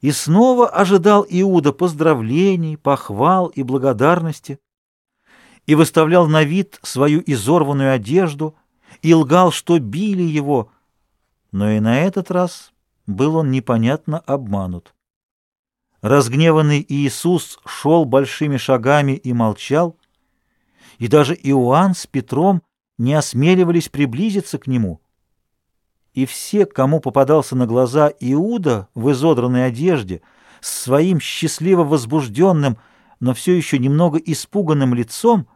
И снова ожидал Иуда поздравлений, похвал и благодарности, и выставлял на вид свою изорванную одежду, и лгал, что били его, но и на этот раз был он непонятно обманут. Разгневанный Иисус шел большими шагами и молчал, и даже Иоанн с Петром не осмеливались приблизиться к нему. И все, кому попадался на глаза Иуда в изодранной одежде, с своим счастливо возбужденным, но все еще немного испуганным лицом,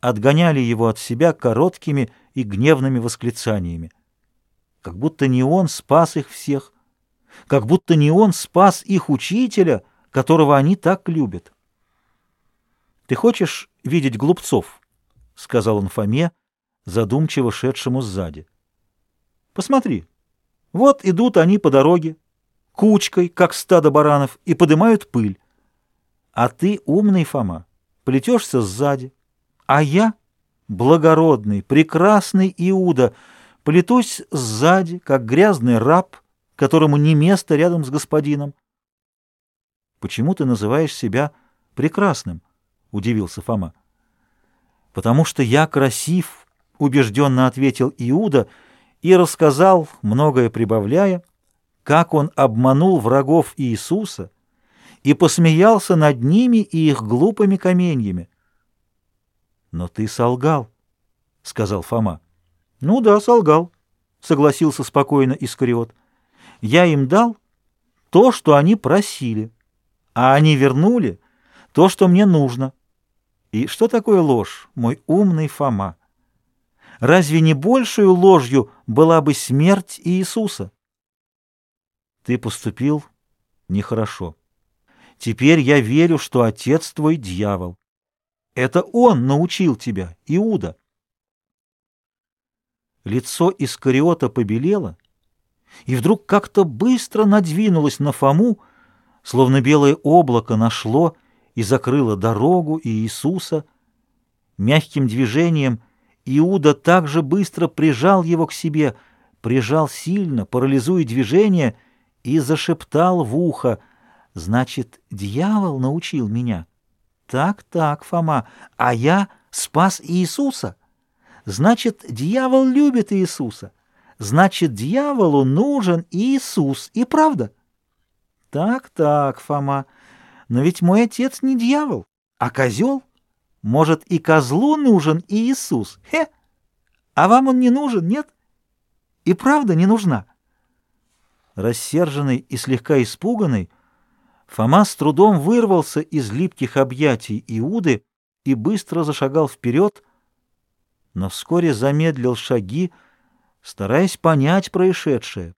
отгоняли его от себя короткими и гневными восклицаниями. Как будто не он спас их всех, как будто не он спас их учителя, которого они так любят. «Ты хочешь видеть глупцов?» — сказал он Фоме, задумчиво шедшему сзади. «Посмотри, вот идут они по дороге, кучкой, как стадо баранов, и поднимают пыль. А ты, умный Фома, плетешься сзади, а я, благородный, прекрасный Иуда, плетусь сзади, как грязный раб, которому не место рядом с господином. Почему ты называешь себя прекрасным? удивился Фома. Потому что я красив, убежденно ответил Иуда и рассказал, многое прибавляя, как он обманул врагов Иисуса и посмеялся над ними и их глупыми каменьями. Но ты солгал, сказал Фома. Ну да, солгал, согласился спокойно Искариот. Я им дал то, что они просили, а они вернули то, что мне нужно. И что такое ложь, мой умный Фома? Разве не большую ложью была бы смерть Иисуса? Ты поступил нехорошо. Теперь я верю, что отец твой дьявол. Это он научил тебя, Иуда. Лицо Искариота побелело, и вдруг как-то быстро надвинулось на Фому, словно белое облако нашло и закрыло дорогу и Иисуса. Мягким движением Иуда также быстро прижал его к себе, прижал сильно, парализуя движение, и зашептал в ухо, «Значит, дьявол научил меня?» «Так, так, Фома, а я спас Иисуса?» «Значит, дьявол любит Иисуса?» Значит, дьяволу нужен Иисус, и правда? Так, так, Фома, но ведь мой отец не дьявол, а козел. Может, и козлу нужен Иисус? Хе! А вам он не нужен, нет? И правда не нужна? Рассерженный и слегка испуганный, Фома с трудом вырвался из липких объятий Иуды и быстро зашагал вперед, но вскоре замедлил шаги, стараясь понять происшедшее.